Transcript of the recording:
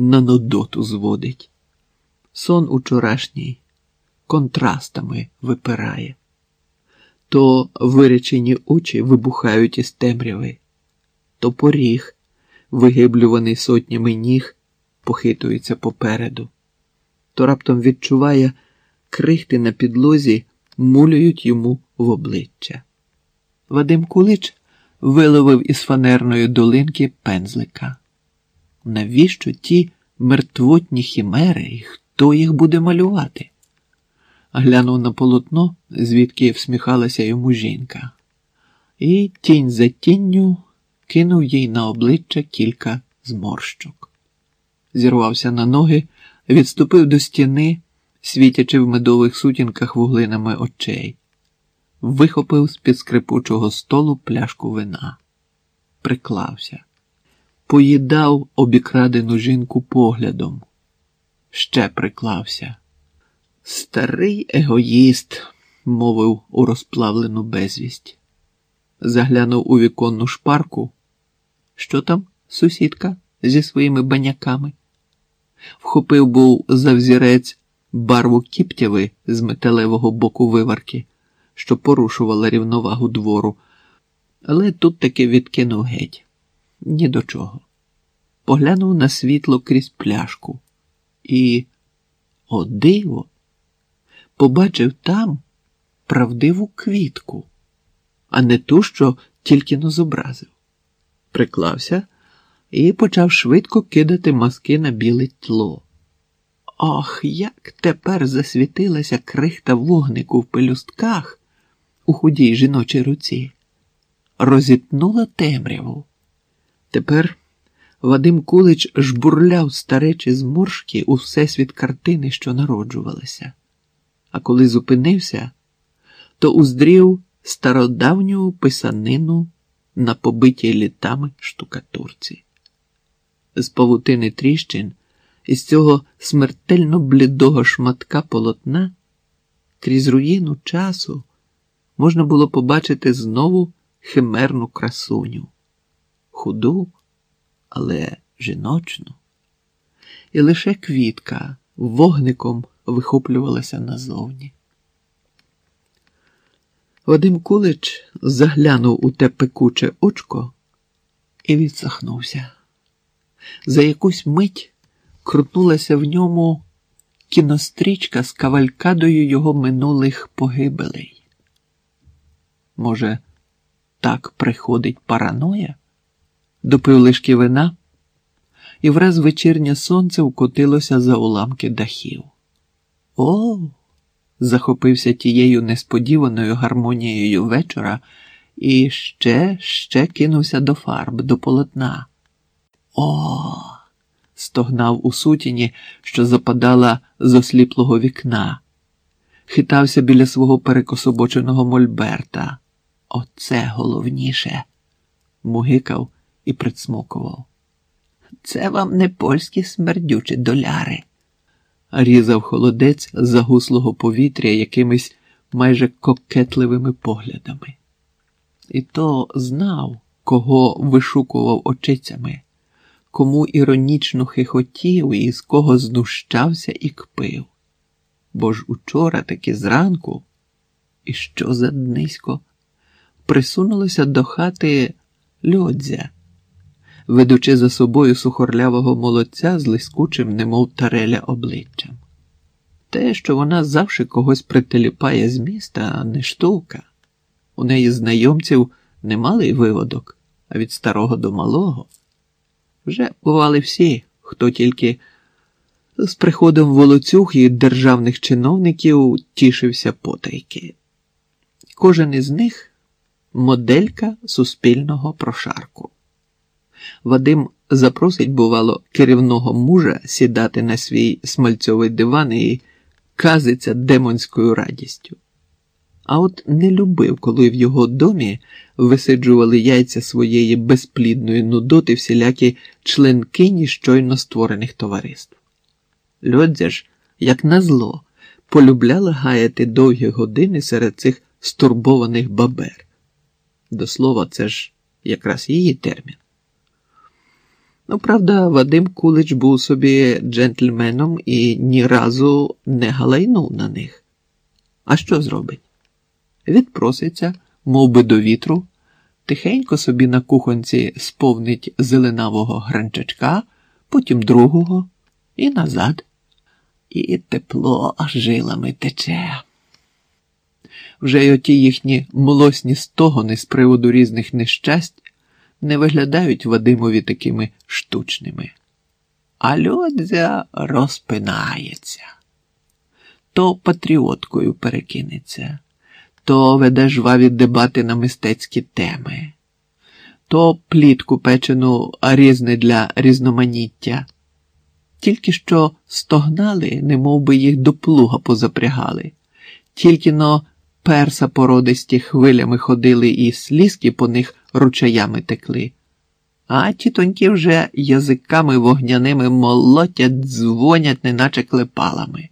на нудоту зводить. Сон учорашній контрастами випирає, то виречені очі вибухають із темряви, то поріг, вигиблюваний сотнями ніг, похитується попереду, то раптом відчуває крихти на підлозі, мулюють йому в обличчя. Вадим Кулич виловив із фанерної долинки пензлика. Навіщо ті мертвотні хімери і хто їх буде малювати? Глянув на полотно, звідки всміхалася йому жінка, і тінь за тінню кинув їй на обличчя кілька зморщок. Зірвався на ноги, відступив до стіни, світячи в медових сутінках вуглинами очей, вихопив з під скрипучого столу пляшку вина, приклався, поїдав обікрадену жінку поглядом, ще приклався. Старий егоїст, мовив у розплавлену безвість. Заглянув у віконну шпарку. Що там, сусідка зі своїми баняками? Вхопив був за взірець барву кіптяви з металевого боку виварки, що порушувала рівновагу двору, але тут таки відкинув геть. Ні до чого. Поглянув на світло крізь пляшку і, о диво, побачив там правдиву квітку, а не ту, що тільки но зобразив. Приклався і почав швидко кидати маски на біле тло. Ах, як тепер засвітилася крихта вогнику в пелюстках у худій жіночій руці, розітнула темряву. Тепер Вадим Кулич жбурляв старечі зморшки у всесвіт картини, що народжувалися. А коли зупинився, то уздрів стародавню писанину на побитій літами штукатурці. З павутини тріщин із цього смертельно блідого шматка полотна крізь руїну часу можна було побачити знову химерну красуню, худу, але жіночну. І лише квітка вогником вихоплювалася назовні. Вадим Кулич заглянув у те пекуче очко і відсахнувся. За якусь мить крутнулася в ньому кінострічка з кавалькадою його минулих погибелей. Може, так приходить параноя? Допив лишки вина, і враз вечірнє сонце вкотилося за уламки дахів. О! захопився тією несподіваною гармонією вечора і ще, ще кинувся до фарб, до полотна. О! стогнав у сутіні, що западала з осліплого вікна, хитався біля свого перекособоченого мольберта. Оце головніше, мугикав і прицмокував. Це вам не польські смердючі доляри різав холодець загуслого повітря якимись майже кокетливими поглядами. І то знав, кого вишукував очицями, кому іронічно хихотів і з кого знущався і кпив. Бо ж учора таки зранку, і що за днисько, присунулося до хати льодзя ведучи за собою сухорлявого молодця з лискучим, немов тареля обличчям. Те, що вона завжди когось прителіпає з міста, а не штука. У неї знайомців немалий виводок, а від старого до малого. Вже бували всі, хто тільки з приходом волоцюг і державних чиновників тішився потайки. Кожен із них моделька суспільного прошарку. Вадим запросить, бувало, керівного мужа сідати на свій смальцьовий диван і казиться демонською радістю. А от не любив, коли в його домі висиджували яйця своєї безплідної нудоти всілякі членкині щойно створених товариств. Льодзя ж, як назло, полюбляла гаяти довгі години серед цих стурбованих бабер. До слова, це ж якраз її термін. Ну, правда, Вадим Кулич був собі джентльменом і ні разу не галайнув на них. А що зробить? Відпроситься, мов би до вітру, тихенько собі на кухонці сповнить зеленавого гранчачка, потім другого і назад. І тепло жилами тече. Вже й оті їхні млосні стогони з приводу різних нещасть не виглядають Вадимові такими штучними. А льодзя розпинається. То патріоткою перекинеться, то веде жваві дебати на мистецькі теми, то плітку печену різне для різноманіття. Тільки що стогнали, немов би їх до плуга позапрягали, тільки но перса породисті хвилями ходили і слізки по них ручаями текли, а тітоньки вже язиками вогняними молотять, дзвонять, неначе клепалами.